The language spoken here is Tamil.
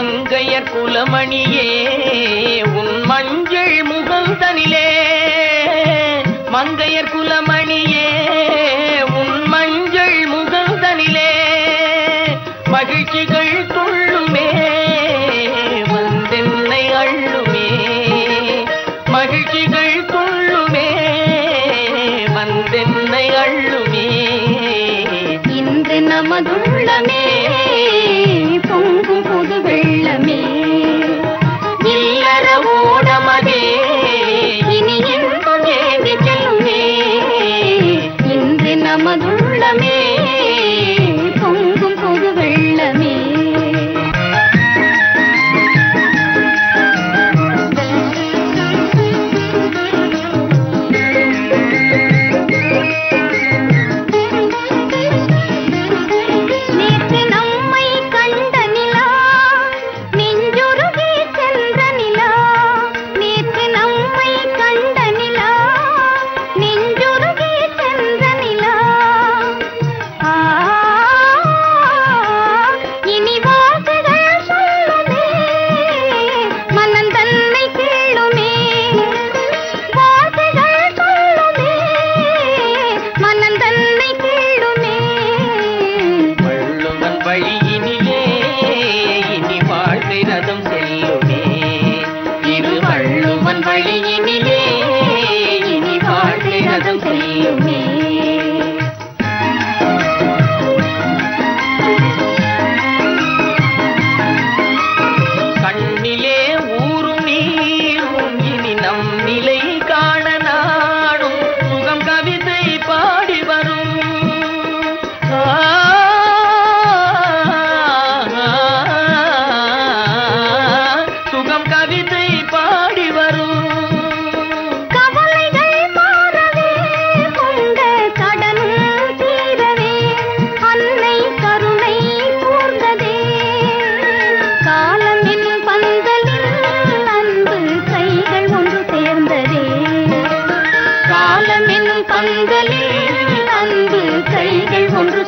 மங்கையர் குலமணியே உன் மஞ்சள் முகந்தனிலே. மங்கையர் குலமணியே உன் மஞ்சள் முகந்தனிலே. மகிழ்ச்சிகள் துள்ளுமே வந்தென்னை அள்ளுமே. மகிழ்ச்சிகள் துள்ளுமே வந்தென்னை அள்ளுமே. இன்று நமதுள்ளமே. మధుండమే அன்பு கைகள் ஒன்று